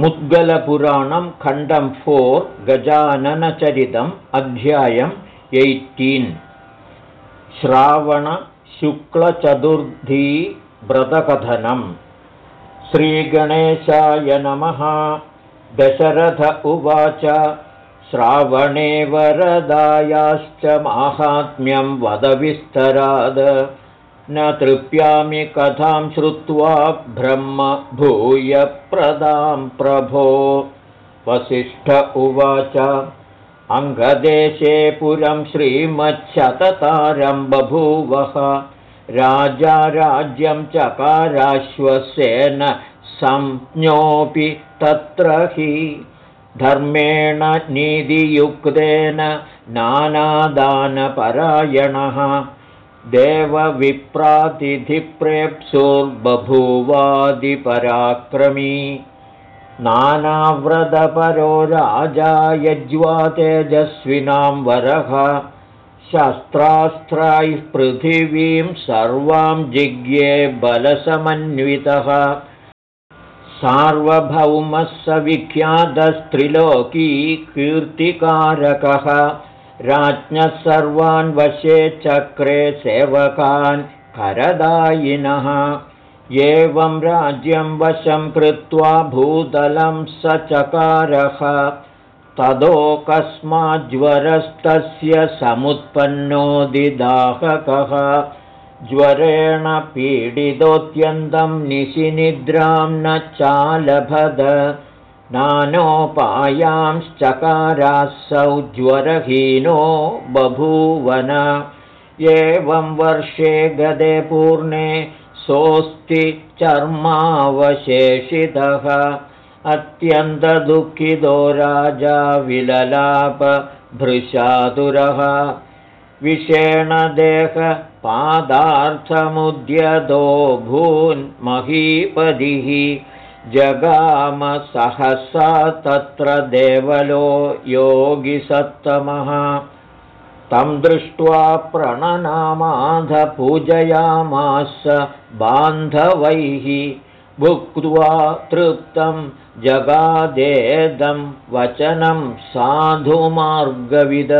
मुद्गलपुराणं खण्डं four गजाननचरितम् अध्यायम् eighteen. श्रावणशुक्लचतुर्थी व्रतकथनम् श्रीगणेशाय नमः। दशरथ उवाच। श्रावणे वरदायाश्च माहात्म्यं वदविस्तराद न तृप्यामि कथां श्रुत्वा ब्रह्म भूयप्रदां प्रभो। वसिष्ठ उवाच अङ्गदेशे पुरं श्रीमच्छततारं बभूवः राजा राज्यं चकाराश्वसेन संज्ञोऽपि तत्र हि। धर्मेण नीतियुक्तेन नानादानपरायणः देवविप्रातिथिप्रेप्सुर्बभूवादिपराक्रमी। नानाव्रतपरो राजा यज्वा तेजस्विनां वरः शस्त्रास्त्रैः पृथिवीं सर्वां जिज्ञे बलसमन्वितः। सार्वभौमः स विख्यातस्त्रिलोकी कीर्तिकारकः राज्ञः सर्वान् वशे चक्रे सेवकान् करदायिनः। एवं राज्यं वशं कृत्वा भूतलं स चकारः तदो कस्माज्ज्वरस्तस्य समुत्पन्नोदिदाहकः। ज्वरेण पीडितोऽत्यन्तं निशिनिद्रां न चालभद नानोपायांश्चकारासौ ज्वरहीनो बभूवन। एवं वर्षे गदे पूर्णे सोऽस्ति चर्मावशेषितः। अत्यन्तदुःखितो राजा विललापभृशातुरः विषेणदेहपादार्थमुद्यतो भून्महीपदिः जगामसहसा तत्र देवलो योगिसत्तमः तं दृष्ट्वा प्रणनामाधपूजयामास बान्धवैः भुक्त्वा तृप्तं जगादेदं वचनं साधुमार्गविद।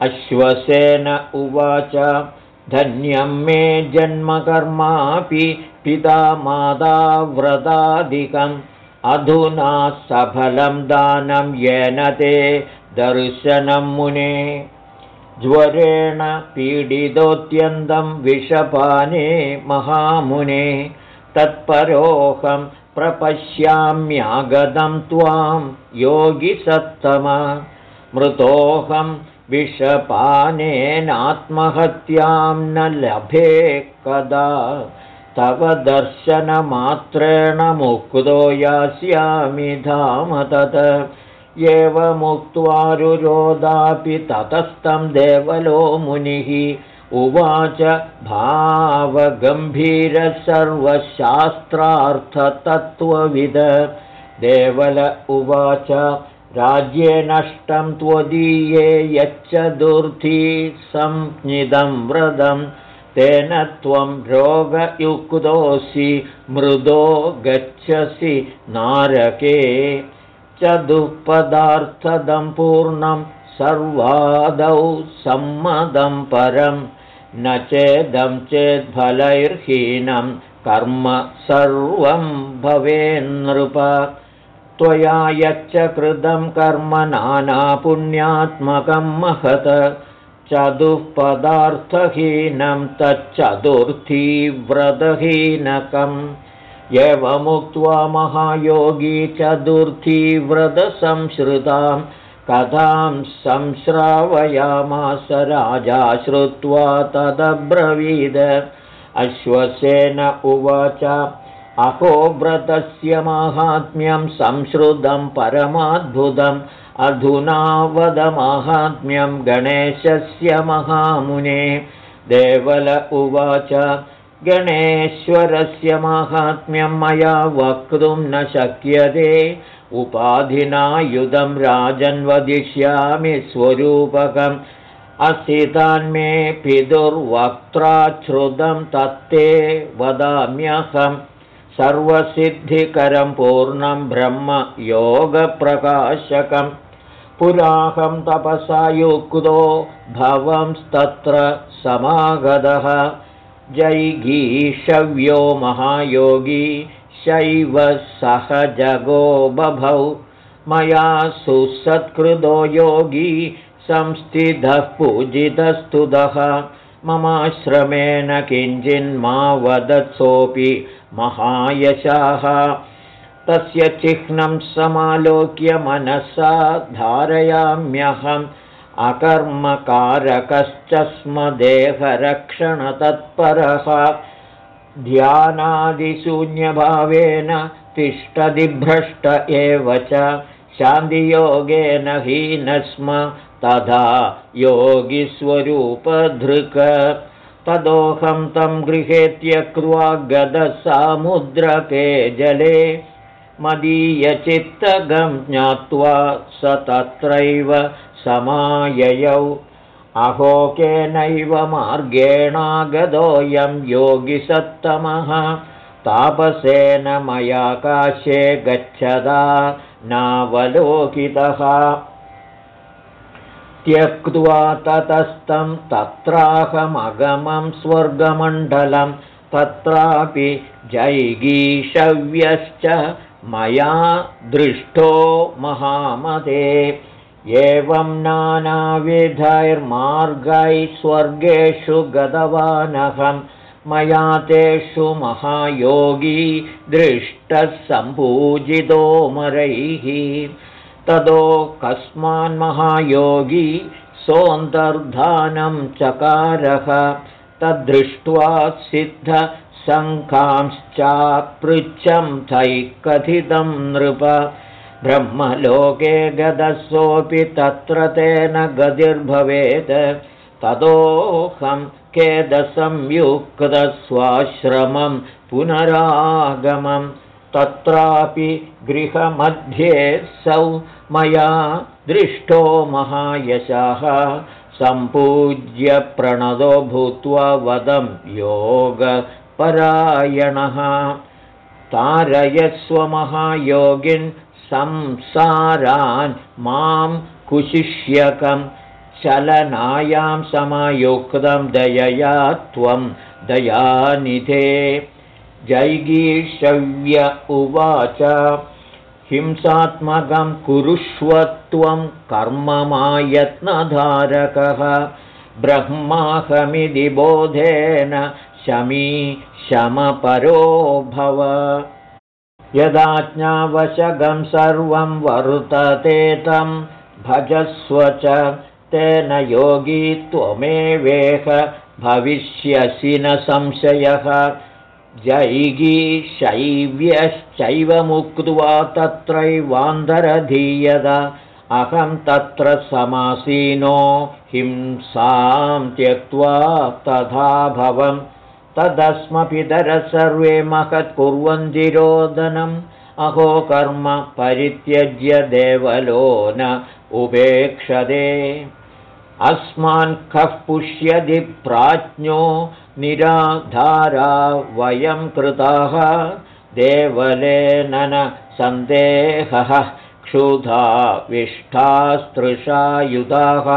अश्वसेन उवाच धन्यं मे जन्मकर्मापि पिता माता व्रतादिकम्। अधुना सफलं दानं येन ते दर्शनं मुने। ज्वरेण पीडितोऽत्यन्तं विषपाने महामुने। तत्परोऽहं प्रपश्याम्यागतं त्वां योगिसत्तम। मृतोऽहं विषपानेनात्महत्यां न लभे कदा। तव दर्शनमात्रेण मुक्तो यास्यामि धाम तत्। एवमुक्त्वारुरोदापि ततस्तं देवलो मुनिः। उवाच भावगम्भीरसर्वशास्त्रार्थतत्त्वविद। देवल उवाच राज्ये नष्टं त्वदीये यच्चतुर्थी संज्ञिदं व्रतं तेन त्वं रोगयुक्तोऽसि मृदो गच्छसि नारके। चतुःपदार्थदं पूर्णं सर्वादौ सम्मदं परं न चेदं चेद्फलैर्हीनं कर्म सर्वं भवेन्नृप त्वया यच्च कृतं कर्म नानापुण्यात्मकं महत। चतुःपदार्थहीनं तच्चतुर्थीव्रतहीनकम्। एवमुक्त्वा महायोगी चतुर्थीव्रतसंश्रुतां कथां संश्रावयामास राजा श्रुत्वा तदब्रवीद। अश्वसेन उवाच अहोव्रतस्य माहात्म्यं संश्रुतं परमाद्भुतम् अधुना वदमाहात्म्यं गणेशस्य महामुने। देवल उवाच गणेश्वरस्य माहात्म्यं मया वक्तुं न शक्यते। उपाधिनायुधं राजन्वदिष्यामि स्वरूपकम्। असितान्मे पितुर्वक्त्राच्छ्रुतं तत्ते वदाम्यहम् सर्वसिद्धिकरं पूर्णं ब्रह्म योगप्रकाशकम् पुराहं तपसा युक्तो भवंस्तत्र समागतः। जैगीषव्यो महायोगी शैव सहजगो बभौ। मया सुसत्कृतो योगी संस्थितः पूजितस्तुतः। ममाश्रमेण किञ्चिन्मा वदत्सोऽपि महायशाः। तस्य चिह्नं समालोक्य मनसा धारयाम्यहम्। अकर्मकारकश्च स्म देहरक्षणतत्परः। ध्यानादिशून्यभावेन तिष्ठदिभ्रष्ट एव च। शान्तियोगेन हीन स्म तथा योगिस्वरूपधृक तदोहं तं गृहे त्यक्त्वा गदसामुद्रके जले मदीयचित्तगं ज्ञात्वा स तत्रैव समाययौ। अहो केनैव मार्गेणागतोऽयं योगिसत्तमः। तापसेन मयाकाशे गच्छदा नावलोकितः त्यक्त्वा ततस्तं तत्राहमगमं स्वर्गमण्डलं तत्रापि जैगीषव्यश्च मया दृष्टो महामते। एवं नानाविधैर्मार्गैः स्वर्गेषु गतवानहं मया तेषु महायोगी दृष्टः सम्पूजितो मरैः ततो कस्मान्महायोगी सोऽन्तर्धानं चकारः। तद्दृष्ट्वा सिद्धसङ्खांश्चापृच्छं थैः कथितं नृप। ब्रह्मलोके गदसोऽपि तत्र तेन गतिर्भवेत्। ततोऽहं केदसंयुक्तस्वाश्रमं पुनरागमम् तत्रापि गृहमध्ये सौ मया दृष्टो महायशः सम्पूज्य प्रणदो भूत्वा वदं योगपरायणः। तारयस्वमहायोगिन् संसारान् मां कुशिष्यकं चलनायां समायुक्तं दयया त्वं दयानिधे जैगीषव्य उवाच। हिंसात्मकं कुरुष्वत्वं कर्ममायत्नधारकः। ब्रह्माहमिति बोधेन शमी शमपरो भव। यदाज्ञावशगं सर्वं वर्तते तं भजस्व च तेन योगी त्वमेवेह भविष्यसि न संशयः जैगी शैव्यश्चैव मुक्त्वा तत्रैवान्तरधीयत। अहं तत्र समासीनो हिंसां त्यक्त्वा तथा भवं तदस्मपितरः सर्वे महत्कुर्वन्ति रोदनम् अहो कर्म परित्यज्य देवलो न उपेक्षते। अस्मान् कः पुष्यति प्राज्ञो निराधारा वयं कृताः। देवलेन न सन्देहः क्षुधा विष्ठास्तृषायुधाः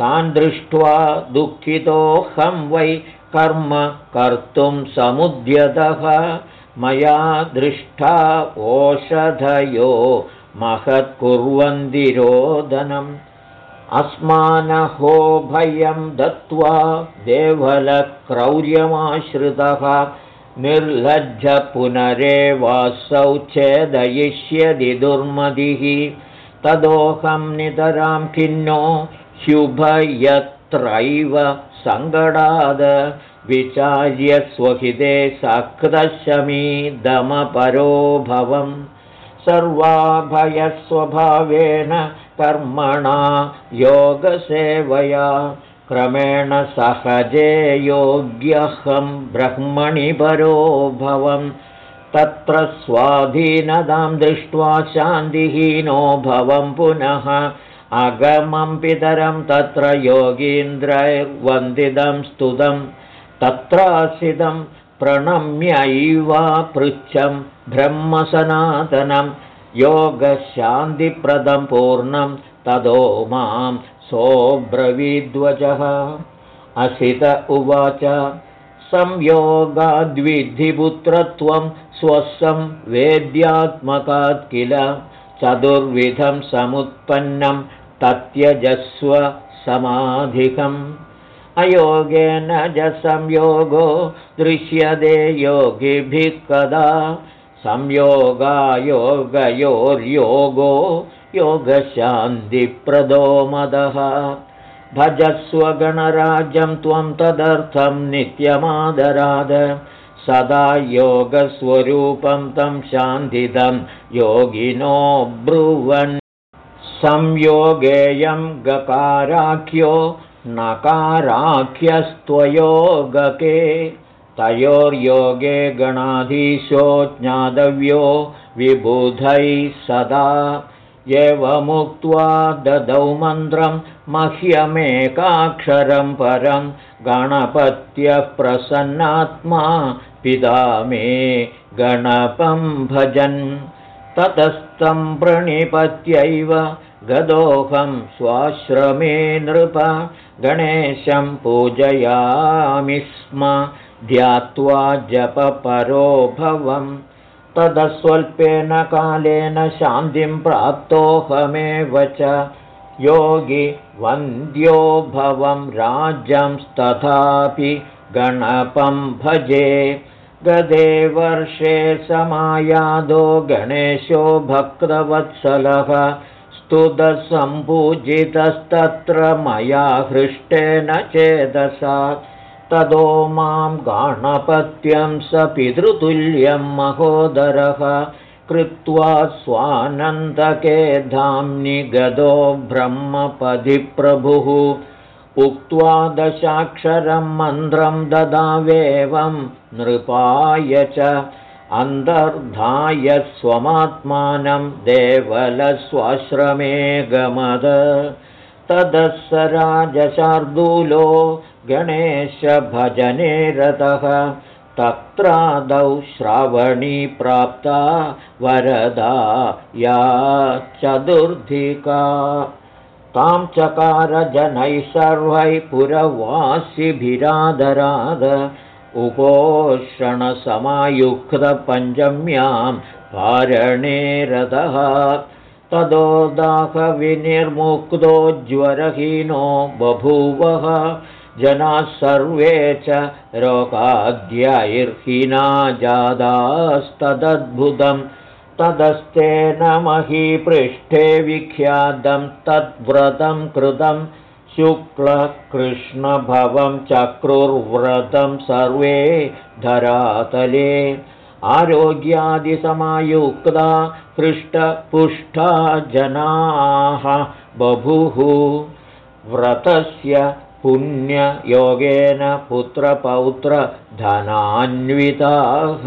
तान् दृष्ट्वा दुःखितोऽहं वै कर्म कर्तुं समुद्यतः। मया दृष्टा ओषधयो महत्कुर्वन्तिरोदनम् अस्मानहो भयं दत्त्वा देवलक्रौर्यमाश्रितः निर्लज्ज पुनरेवासौ छेदयिष्यदि दुर्मदिः तदोहं नितरां खिन्नो ह्युभयत्रैव सङ्गडाद। विचार्य स्वहिते सकृतशमीदमपरो भवम् सर्वाभयस्वभावेन कर्मणा योगसेवया। क्रमेण सहजे योग्यहं ब्रह्मणि परो भवं। तत्र स्वाधीनतां दृष्ट्वा शान्तिहीनो भवं पुनः। अगमं पितरं तत्र योगीन्द्रैर्वन्दितं स्तुतं। तत्रासितं प्रणम्यैवा पृच्छं ब्रह्मसनातनं योगशान्तिप्रदं पूर्णं तदो मां सोऽब्रवीद्वचः असित उवाच संयोगाद्विधिपुत्रत्वं स्वस्सं वेद्यात्मकात् किल? चतुर्विधं समुत्पन्नं तत्यजस्व समाधिकम् अयोगेन ज संयोगो दृश्यते योगिभिः कदा? संयोगायोगयोर्योगो योगशान्तिप्रदो मदः। भजस्वगणराज्यं त्वं तदर्थं नित्यमादराद। सदा योगस्वरूपं तं शान्तिदं योगिनो ब्रुवन्। संयोगेयं गकाराख्यो नकाराख्यस्त्वयोगके तयोर्योगे गणाधीशो ज्ञातव्यो विबुधैः सदा। एवमुक्त्वा ददौ मन्त्रं मह्यमेकाक्षरं परं गणपत्यः प्रसन्नात्मा पिता मे गणपं भजन्। ततस्तं प्रणिपत्यैव गदोऽहं स्वाश्रमे नृप गणेशं पूजयामि स्म ध्यात्वा जपपरो भवम् तदस्वल्पेन कालेन शान्तिं प्राप्तोऽहमेव च। योगि वन्द्यो भवं राज्यंस्तथापि गणपं भजे। गदे वर्षे समायादो गणेशो भक्तवत्सलः स्तुतसम्पूजितस्तत्र मया हृष्टेन चेदसा। तदो मां गाणपत्यं स पितृतुल्यं महोदरः। कृत्वा स्वानन्दके धाम्नि गदो ब्रह्मपदिप्रभुः। उक्त्वा दशाक्षरं मन्त्रं ददावेवं नृपाय च अन्तर्धाय स्वमात्मानं देवलस्वाश्रमे गमद तदः राजशार्दूलो गणेशभजने रतः। तत्रादौ श्रावणी प्राप्ता वरदा या चतुर्धिका। तां चकारजनैः सर्वैः पुरवासिभिरादराद उपोषणसमायुक्तपञ्चम्यां पारणे रथः। तदो दाहविनिर्मुक्तो ज्वरहीनो बभूवः। जनाः सर्वे च रोगाद्यैर्हीना जादास्तदद्भुतं। तदस्तेन महीपृष्ठे विख्यातं तद्व्रतं कृतं शुक्लकृष्णभवं चक्रुर्व्रतं सर्वे धरातले। आरोग्यादिसमायुक्ता हृष्टपुष्टा जनाः बभुः। व्रतस्य पुण्ययोगेन पुत्रपौत्रधनान्विताः।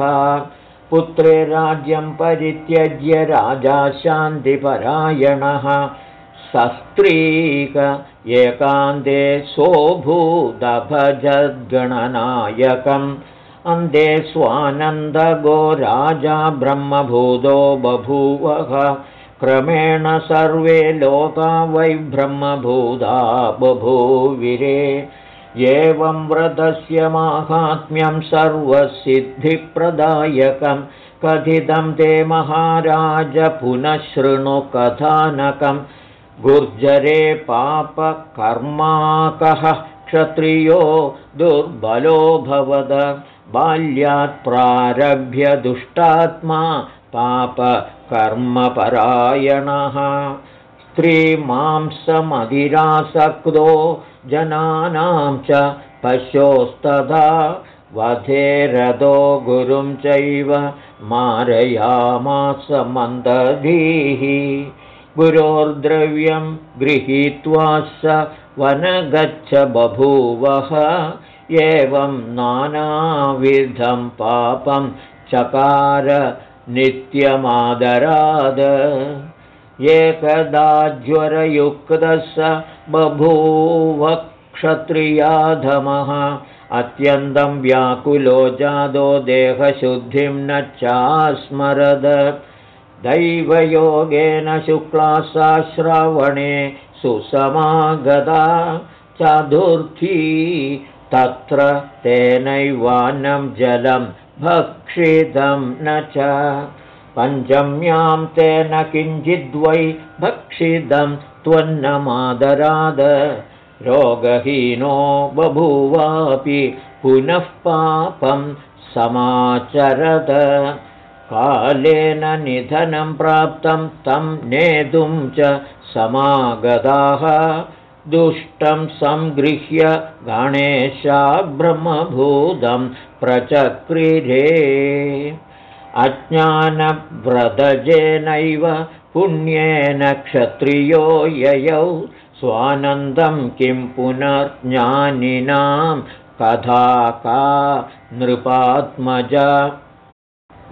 पुत्रे राज्यं परित्यज्य राजा शान्तिपरायणः। सस्त्रीक एकान्ते सोऽभूदभजद्गणनायकम् अन्ते स्वानन्दगो राजा ब्रह्मभूतो बभूवः। क्रमेण सर्वे लोका वै ब्रह्मभूता बभूविरे। एवं व्रतस्य माहात्म्यं सर्वसिद्धिप्रदायकं। कथितं ते महाराज पुनः शृणु कथानकं गुर्जरे पापकर्माकः क्षत्रियो दुर्बलो भवद। बाल्यात् प्रारभ्य दुष्टात्मा पापकर्मपरायणः। स्त्रीमांसमधिरासक्तो जनानां च पश्योस्तदा वधेरदो गुरुं चैव मारयामास मन्दधीः गुरोर्द्रव्यं गृहीत्वा स वनगच्छ बभूवः। एवं नानाविधं पापं चकार नित्यमादराद। एकदा ज्वरयुक्तः स बभूव क्षत्रियाधमः अत्यन्तं व्याकुलो जादो देहशुद्धिं न चास्मरद दैवयोगेन शुक्ला श्रावणे सुसमागता चतुर्थी तत्र तेनैवान्नं जलं भक्षितं न च। पञ्चम्यां तेन किञ्चिद्वै भक्षितं त्वन्नमादराद। रोगहीनो बभूवापि पुनः पापं समाचरद कालेन निधनं प्राप्तं तं नेतुं च समागताः। दुष्टं सङ्गृह्य गणेशा ब्रह्मभूतं प्रचक्रिरे। अज्ञानव्रतजेनैव पुण्येन क्षत्रियो ययौ। स्वानन्दं किं पुनर्ज्ञानिनां। कथा का नृपात्मज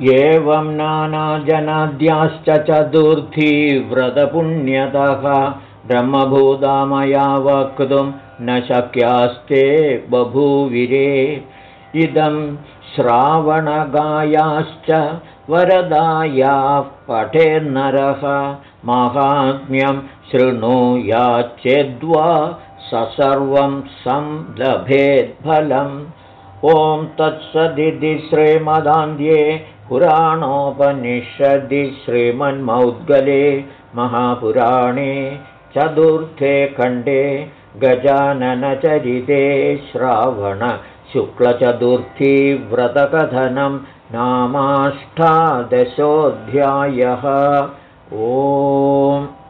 एवं नानाजनाद्याश्च चतुर्थी व्रतपुण्यतः ब्रह्मभूता मया वक्तुं न शक्यास्ते बभूविरे। इदं श्रावणगायाश्च वरदायाः पठेन्नरः माहात्म्यं शृणुयाच्चेद्वा स सर्वं ॐ तत्सदिति श्रीमदान्ध्ये पुराणोपनिषदि श्रीमन्मौद्गले महापुराणे चतुर्थे खण्डे गजाननचरिते श्रावणशुक्लचतुर्थीव्रतकथनं नामाष्टादशोऽध्यायः। ओ